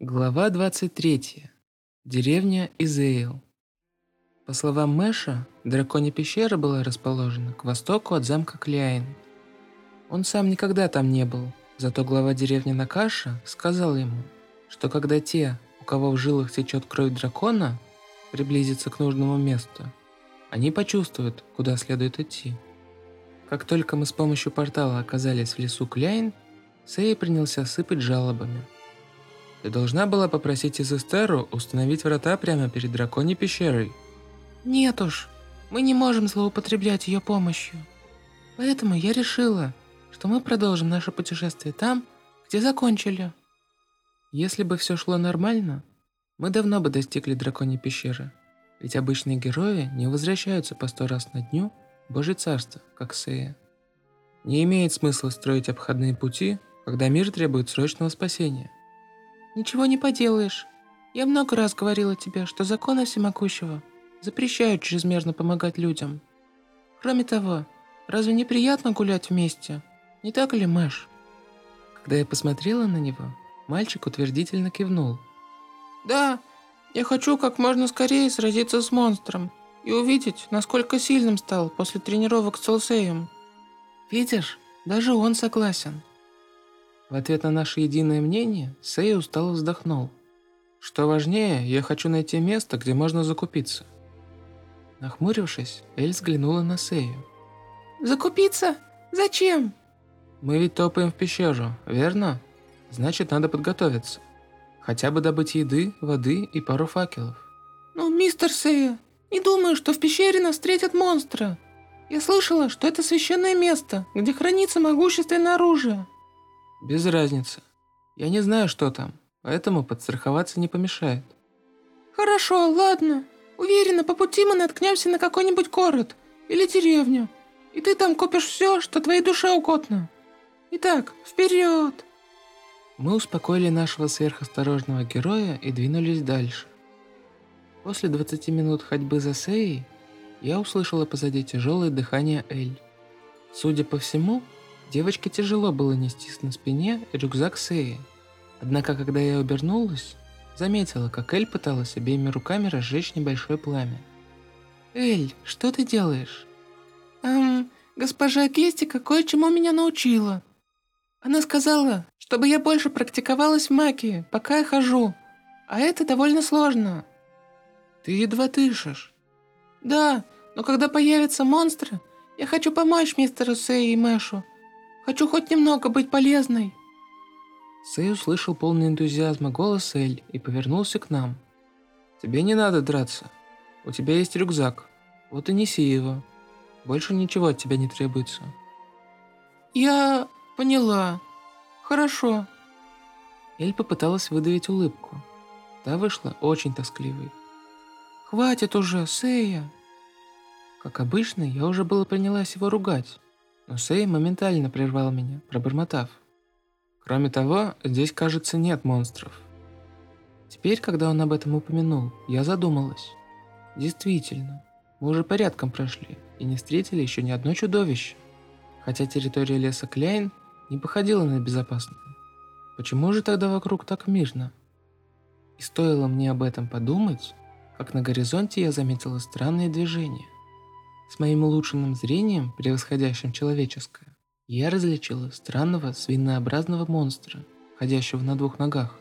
Глава 23. Деревня Изейл. По словам Мэша, драконья пещера была расположена к востоку от замка Кляйн. Он сам никогда там не был, зато глава деревни Накаша сказал ему, что когда те, у кого в жилах течет кровь дракона, приблизятся к нужному месту, они почувствуют, куда следует идти. Как только мы с помощью портала оказались в лесу Кляйн, Сэй принялся сыпать жалобами – ты должна была попросить Изестеру установить врата прямо перед драконьей пещерой. Нет уж, мы не можем злоупотреблять ее помощью. Поэтому я решила, что мы продолжим наше путешествие там, где закончили. Если бы все шло нормально, мы давно бы достигли драконьей пещеры. Ведь обычные герои не возвращаются по сто раз на дню в Божье Царство, как Сея. Не имеет смысла строить обходные пути, когда мир требует срочного спасения. Ничего не поделаешь. Я много раз говорила тебе, что законы всемогущего запрещают чрезмерно помогать людям. Кроме того, разве не приятно гулять вместе? Не так ли, Мэш? Когда я посмотрела на него, мальчик утвердительно кивнул. Да, я хочу как можно скорее сразиться с монстром и увидеть, насколько сильным стал после тренировок с Целсеем. Видишь, даже он согласен. В ответ на наше единое мнение, Сэй устало вздохнул. Что важнее, я хочу найти место, где можно закупиться. Нахмурившись, Эль взглянула на Сэю. «Закупиться? Зачем?» «Мы ведь топаем в пещеру, верно? Значит, надо подготовиться. Хотя бы добыть еды, воды и пару факелов». «Ну, мистер Сэя, не думаю, что в пещере нас встретят монстры. Я слышала, что это священное место, где хранится могущественное оружие». Без разницы. Я не знаю, что там, поэтому подстраховаться не помешает. Хорошо, ладно. Уверена, по пути мы наткнемся на какой-нибудь город или деревню. И ты там купишь все, что твоей душе угодно. Итак, вперед! Мы успокоили нашего сверхосторожного героя и двинулись дальше. После 20 минут ходьбы за Сеей, я услышала позади тяжелое дыхание Эль. Судя по всему, Девочке тяжело было нести на спине рюкзак Сеи. Однако, когда я обернулась, заметила, как Эль пыталась обеими руками разжечь небольшое пламя. «Эль, что ты делаешь?» «Эм, госпожа Кестика кое-чему меня научила. Она сказала, чтобы я больше практиковалась в магии, пока я хожу. А это довольно сложно». «Ты едва дышишь». «Да, но когда появятся монстры, я хочу помочь мистеру Сэй и Мэшу. Хочу хоть немного быть полезной!» Сэй услышал полный энтузиазма голос Эль и повернулся к нам. «Тебе не надо драться. У тебя есть рюкзак. Вот и неси его. Больше ничего от тебя не требуется». «Я поняла. Хорошо». Эль попыталась выдавить улыбку. Та вышла очень тоскливой. «Хватит уже, Сэя!» Как обычно, я уже было принялась его ругать. Но Сэй моментально прервал меня, пробормотав. Кроме того, здесь, кажется, нет монстров. Теперь, когда он об этом упомянул, я задумалась. Действительно, мы уже порядком прошли и не встретили еще ни одно чудовище. Хотя территория леса Кляйн не походила на безопасную. Почему же тогда вокруг так мирно? И стоило мне об этом подумать, как на горизонте я заметила странные движения. С моим улучшенным зрением, превосходящим человеческое, я различила странного свинообразного монстра, ходящего на двух ногах.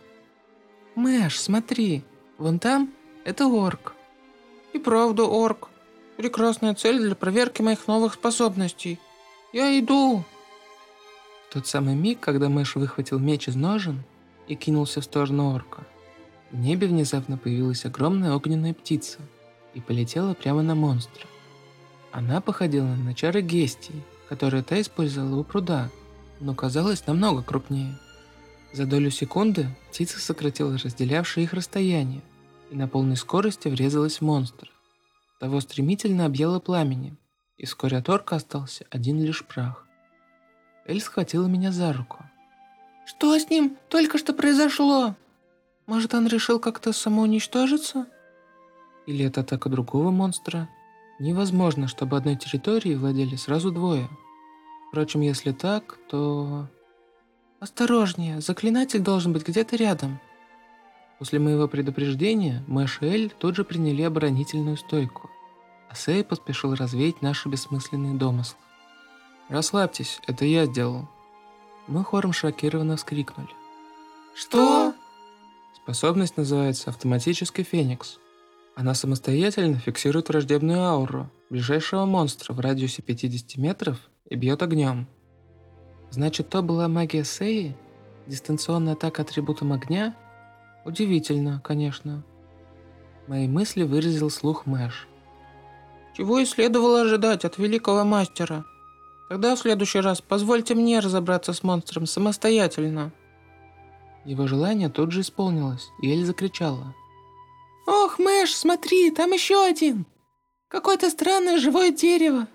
«Мэш, смотри, вон там это орк». «И правда орк. Прекрасная цель для проверки моих новых способностей. Я иду». В тот самый миг, когда Мэш выхватил меч из ножен и кинулся в сторону орка, в небе внезапно появилась огромная огненная птица и полетела прямо на монстра. Она походила на чары Гестии, которые та использовала у пруда, но казалась намного крупнее. За долю секунды птица сократила разделявшее их расстояние и на полной скорости врезалась в монстра. Того стремительно объяло пламени, и вскоре от орка остался один лишь прах. Эль схватила меня за руку. «Что с ним только что произошло? Может, он решил как-то самоуничтожиться?» Или это атака другого монстра? Невозможно, чтобы одной территорией владели сразу двое. Впрочем, если так, то... Осторожнее, заклинатель должен быть где-то рядом. После моего предупреждения Мэш и Эль тут же приняли оборонительную стойку, а Сэй поспешил развеять наши бессмысленные домыслы. «Расслабьтесь, это я сделал». Мы хором шокированно вскрикнули. «Что?» Способность называется автоматический феникс. Она самостоятельно фиксирует враждебную ауру ближайшего монстра в радиусе 50 метров и бьет огнем. Значит, то была магия Сеи? Дистанционная атака атрибутом огня? Удивительно, конечно. Мои мысли выразил слух Мэш. Чего и следовало ожидать от великого мастера. Тогда в следующий раз позвольте мне разобраться с монстром самостоятельно. Его желание тут же исполнилось, и Эль закричала. «Ох, Мэш, смотри, там еще один! Какое-то странное живое дерево!»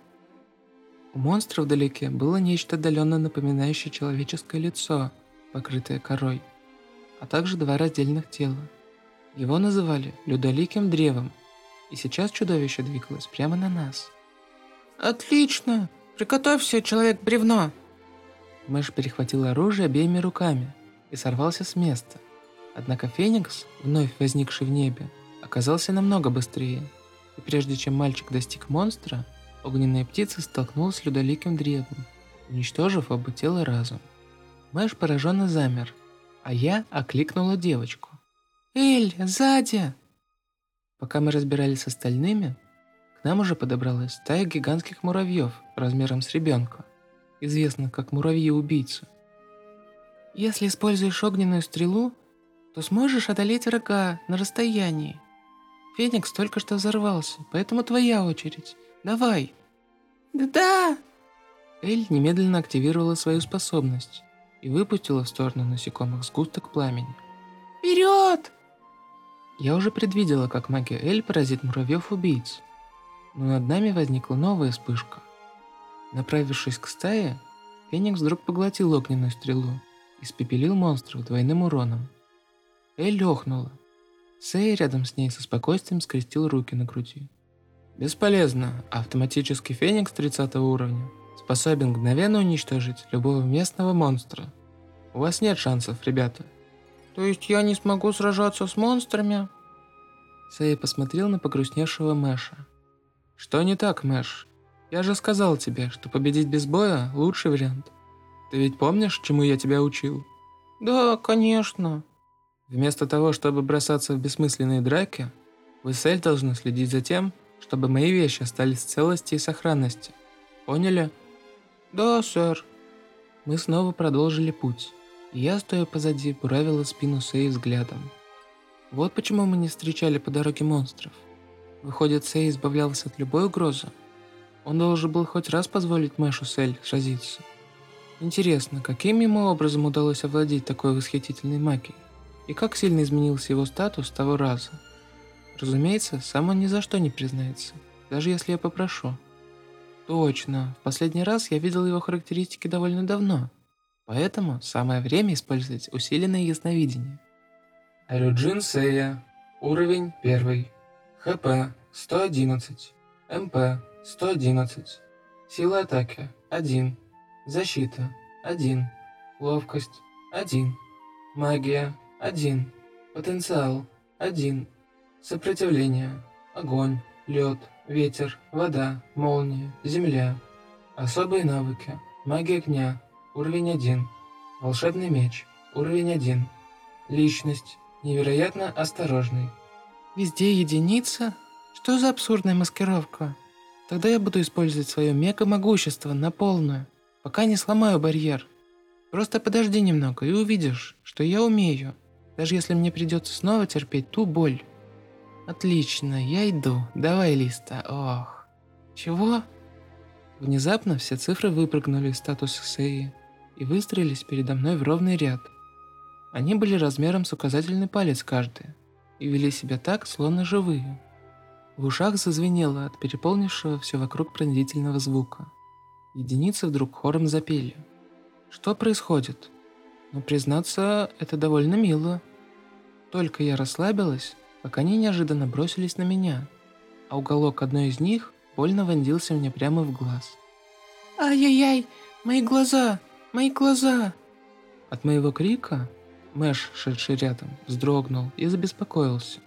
У монстра вдалеке было нечто отдаленно напоминающее человеческое лицо, покрытое корой, а также два раздельных тела. Его называли Людоликим Древом, и сейчас чудовище двигалось прямо на нас. «Отлично! Приготовься, человек-бревно!» Мэш перехватил оружие обеими руками и сорвался с места. Однако Феникс, вновь возникший в небе, оказался намного быстрее, и прежде чем мальчик достиг монстра, огненная птица столкнулась с людоликим древом, уничтожив оба тела разом. Мэш пораженно замер, а я окликнула девочку. «Эль, сзади!» Пока мы разбирались с остальными, к нам уже подобралась стая гигантских муравьев размером с ребенка, известных как муравьи-убийцы. «Если используешь огненную стрелу, то сможешь одолеть рога на расстоянии. Феникс только что взорвался, поэтому твоя очередь. Давай!» «Да-да!» Эль немедленно активировала свою способность и выпустила в сторону насекомых сгусток пламени. «Вперед!» Я уже предвидела, как магия Эль поразит муравьев-убийц, но над нами возникла новая вспышка. Направившись к стае, Феникс вдруг поглотил огненную стрелу и спепелил монстров двойным уроном. Эль лёхнула. Сэй рядом с ней со спокойствием скрестил руки на груди. Бесполезно. Автоматический Феникс 30 уровня способен мгновенно уничтожить любого местного монстра. У вас нет шансов, ребята. То есть я не смогу сражаться с монстрами? Сэй посмотрел на погрустневшего Мэша. Что не так, Мэш? Я же сказал тебе, что победить без боя – лучший вариант. Ты ведь помнишь, чему я тебя учил? Да, конечно. Вместо того, чтобы бросаться в бессмысленные драки, вы с Эль должны следить за тем, чтобы мои вещи остались в целости и сохранности. Поняли? Да, сэр. Мы снова продолжили путь, и я, стоя позади, буравила спину Сэй взглядом. Вот почему мы не встречали по дороге монстров. Выходит, Сэй избавлялся от любой угрозы. Он должен был хоть раз позволить Мэшу с Эль сразиться. Интересно, каким ему образом удалось овладеть такой восхитительной магией? И как сильно изменился его статус с того раза? Разумеется, сам он ни за что не признается, даже если я попрошу. Точно, в последний раз я видел его характеристики довольно давно, поэтому самое время использовать усиленное ясновидение. Арюджин Сея, уровень 1, ХП 111, МП 111, сила атаки 1, защита 1, ловкость 1, магия 1, потенциал 1, Сопротивление. Огонь, лед, ветер, вода, молния, земля. Особые навыки. Магия огня. Уровень 1. Волшебный меч. Уровень 1. Личность. Невероятно осторожный. Везде единица? Что за абсурдная маскировка? Тогда я буду использовать свое мега-могущество на полную, пока не сломаю барьер. Просто подожди немного и увидишь, что я умею, даже если мне придется снова терпеть ту боль. Отлично, я иду. Давай, Листа. Ох. Чего? Внезапно все цифры выпрыгнули из статуса Сеи и выстроились передо мной в ровный ряд. Они были размером с указательный палец каждый и вели себя так, словно живые. В ушах зазвенело от переполнившего все вокруг пронзительного звука. Единицы вдруг хором запели. Что происходит? Но признаться, это довольно мило. Только я расслабилась, как они неожиданно бросились на меня, а уголок одной из них больно вонзился мне прямо в глаз. «Ай-яй-яй, мои глаза, мои глаза!» От моего крика Мэш, шедший рядом, вздрогнул и забеспокоился.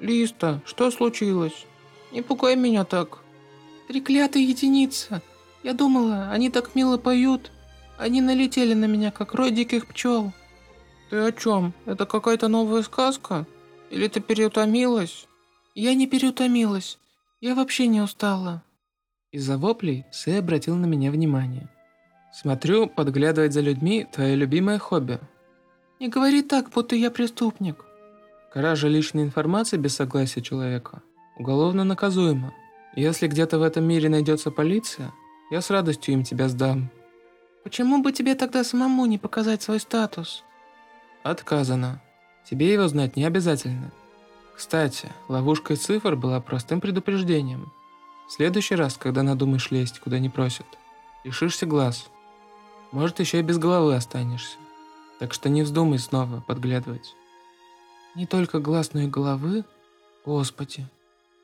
«Листа, что случилось? Не пугай меня так!» «Треклятая единица! Я думала, они так мило поют. Они налетели на меня, как рой диких пчел». «Ты о чем? Это какая-то новая сказка? Или ты переутомилась?» «Я не переутомилась. Я вообще не устала». Из-за воплей Сэй обратил на меня внимание. «Смотрю, подглядывать за людьми – твое любимое хобби». «Не говори так, будто я преступник». Кража личной информации без согласия человека уголовно наказуема. Если где-то в этом мире найдется полиция, я с радостью им тебя сдам. Почему бы тебе тогда самому не показать свой статус? Отказано. Тебе его знать не обязательно. Кстати, ловушка цифр была простым предупреждением. В следующий раз, когда надумаешь лезть, куда не просят, лишишься глаз. Может, еще и без головы останешься. Так что не вздумай снова подглядывать. Не только глаз, но и головы? Господи.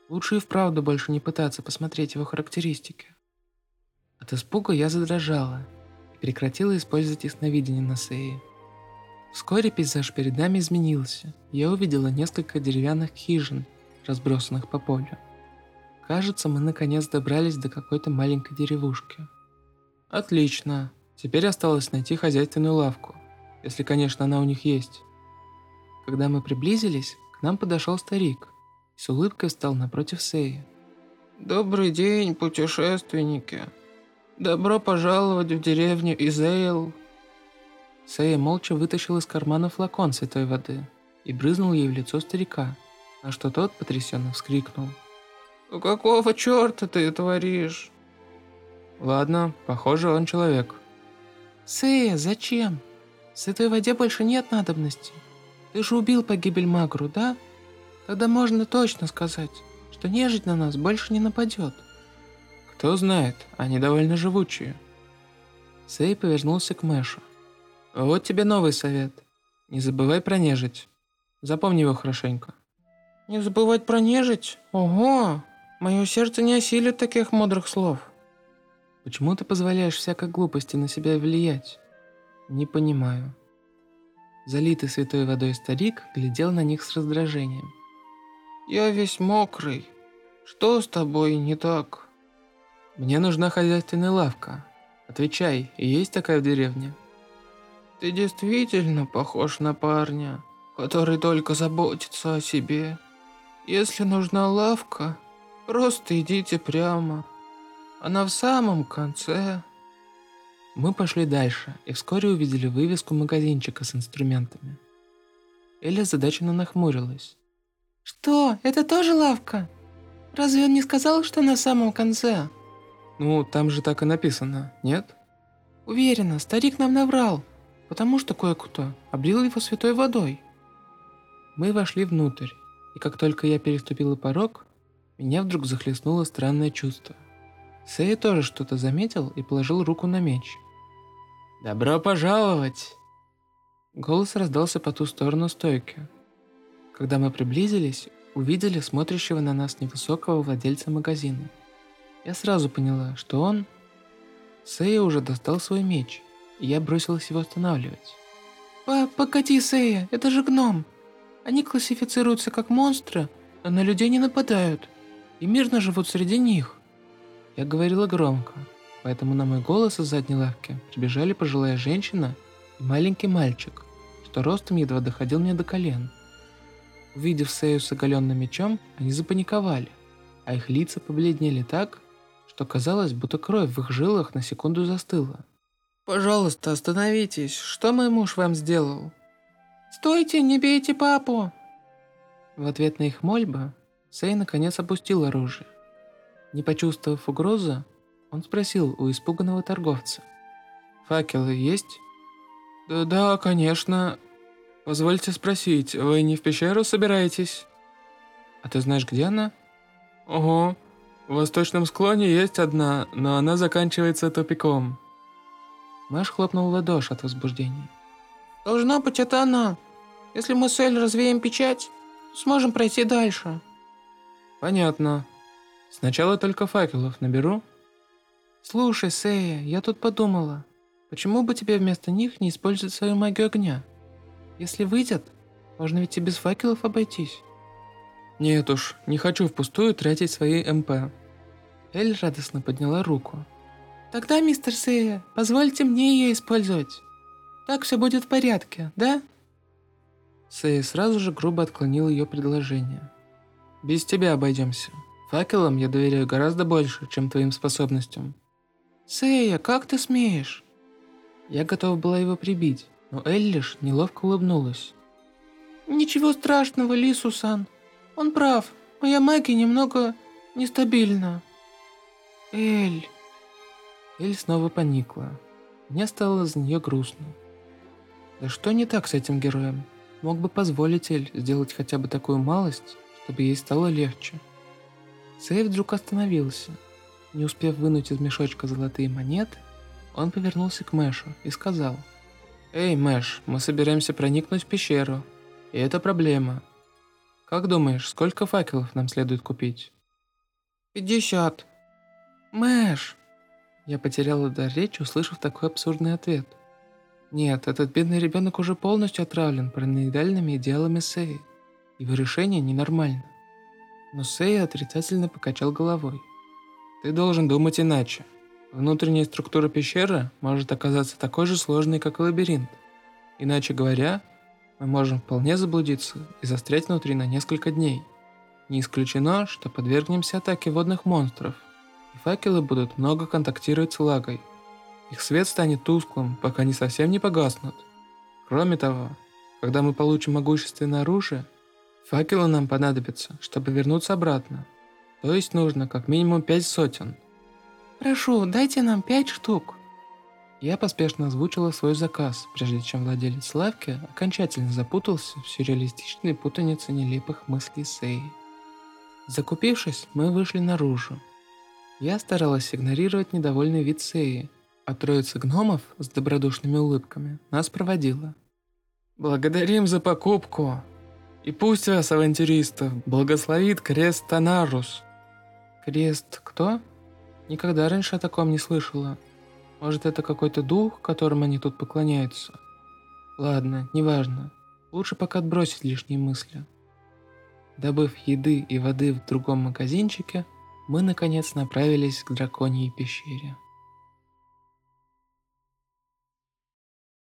Лучше и вправду больше не пытаться посмотреть его характеристики. От испуга я задрожала прекратила использовать ясновидение на Сее. Вскоре пейзаж перед нами изменился. Я увидела несколько деревянных хижин, разбросанных по полю. Кажется, мы наконец добрались до какой-то маленькой деревушки. Отлично. Теперь осталось найти хозяйственную лавку, если, конечно, она у них есть. Когда мы приблизились, к нам подошел старик и с улыбкой встал напротив Сеи. «Добрый день, путешественники! Добро пожаловать в деревню Изейл!» Сея молча вытащил из кармана флакон святой воды и брызнул ей в лицо старика, на что тот потрясенно вскрикнул. «Какого черта ты творишь?» «Ладно, похоже, он человек». «Сея, зачем? В святой воде больше нет надобности. Ты же убил погибель Магру, да? Тогда можно точно сказать, что нежить на нас больше не нападет». «Кто знает, они довольно живучие». Сей повернулся к Мэшу. Вот тебе новый совет. Не забывай про нежить. Запомни его хорошенько. Не забывать про нежить? Ого! Мое сердце не осилит таких мудрых слов. Почему ты позволяешь всякой глупости на себя влиять? Не понимаю. Залитый святой водой старик глядел на них с раздражением. Я весь мокрый. Что с тобой не так? Мне нужна хозяйственная лавка. Отвечай, есть такая в деревне? Ты действительно похож на парня, который только заботится о себе. Если нужна лавка, просто идите прямо. Она в самом конце. Мы пошли дальше и вскоре увидели вывеску магазинчика с инструментами. Эля задаченно нахмурилась. «Что, это тоже лавка? Разве он не сказал, что на самом конце?» «Ну, там же так и написано, нет?» «Уверена, старик нам наврал потому что кое-кто облил его святой водой. Мы вошли внутрь, и как только я переступила порог, меня вдруг захлестнуло странное чувство. Сэй тоже что-то заметил и положил руку на меч. «Добро пожаловать!» Голос раздался по ту сторону стойки. Когда мы приблизились, увидели смотрящего на нас невысокого владельца магазина. Я сразу поняла, что он... Сэй уже достал свой меч и я бросилась его останавливать. По «Погоди, Сэя, это же гном. Они классифицируются как монстры, но на людей не нападают и мирно живут среди них». Я говорила громко, поэтому на мой голос из задней лавки прибежали пожилая женщина и маленький мальчик, что ростом едва доходил мне до колен. Увидев Сэю с оголенным мечом, они запаниковали, а их лица побледнели так, что казалось, будто кровь в их жилах на секунду застыла. «Пожалуйста, остановитесь. Что мой муж вам сделал?» «Стойте, не бейте папу!» В ответ на их мольбы, Сэй наконец опустил оружие. Не почувствовав угрозы, он спросил у испуганного торговца. «Факелы есть?» «Да-да, конечно. Позвольте спросить, вы не в пещеру собираетесь?» «А ты знаешь, где она?» «Ого, в восточном склоне есть одна, но она заканчивается тупиком». Мэш хлопнул в ладоши от возбуждения. «Должна быть это она. Если мы с Эль развеем печать, сможем пройти дальше». «Понятно. Сначала только факелов наберу». «Слушай, Сэя, я тут подумала, почему бы тебе вместо них не использовать свою магию огня? Если выйдет, можно ведь и без факелов обойтись. Нет уж, не хочу впустую тратить свои МП. Эль радостно подняла руку. Тогда, мистер Сэя, позвольте мне ее использовать. Так все будет в порядке, да? Сэй сразу же грубо отклонил ее предложение. «Без тебя обойдемся. Факелам я доверяю гораздо больше, чем твоим способностям». «Сэя, как ты смеешь?» Я готова была его прибить, но Эль лишь неловко улыбнулась. «Ничего страшного, Лису-сан. Он прав. Моя магия немного нестабильна». «Эль...» Эль снова поникла. Мне стало за нее грустно. Да что не так с этим героем? Мог бы позволить Эль сделать хотя бы такую малость, чтобы ей стало легче. Сэй вдруг остановился. Не успев вынуть из мешочка золотые монеты, он повернулся к Мэшу и сказал. «Эй, Мэш, мы собираемся проникнуть в пещеру, и это проблема. Как думаешь, сколько факелов нам следует купить?» «Пятьдесят». «Мэш!» Я потеряла дар речи, услышав такой абсурдный ответ. Нет, этот бедный ребенок уже полностью отравлен параноидальными идеалами Сеи. Его решение ненормально. Но Сея отрицательно покачал головой. Ты должен думать иначе. Внутренняя структура пещеры может оказаться такой же сложной, как и лабиринт. Иначе говоря, мы можем вполне заблудиться и застрять внутри на несколько дней. Не исключено, что подвергнемся атаке водных монстров и факелы будут много контактировать с влагой. Их свет станет тусклым, пока они совсем не погаснут. Кроме того, когда мы получим могущественное оружие, факелы нам понадобятся, чтобы вернуться обратно. То есть нужно как минимум пять сотен. Прошу, дайте нам пять штук. Я поспешно озвучила свой заказ, прежде чем владелец лавки окончательно запутался в сюрреалистичной путанице нелепых мыслей Сеи. Закупившись, мы вышли наружу, я старалась игнорировать недовольный вид Сеи, а троица гномов с добродушными улыбками нас проводила. «Благодарим за покупку! И пусть вас, авантюристов, благословит крест Танарус!» «Крест кто?» Никогда раньше о таком не слышала. Может, это какой-то дух, которому они тут поклоняются? Ладно, неважно. Лучше пока отбросить лишние мысли. Добыв еды и воды в другом магазинчике, мы наконец направились к драконьей пещере.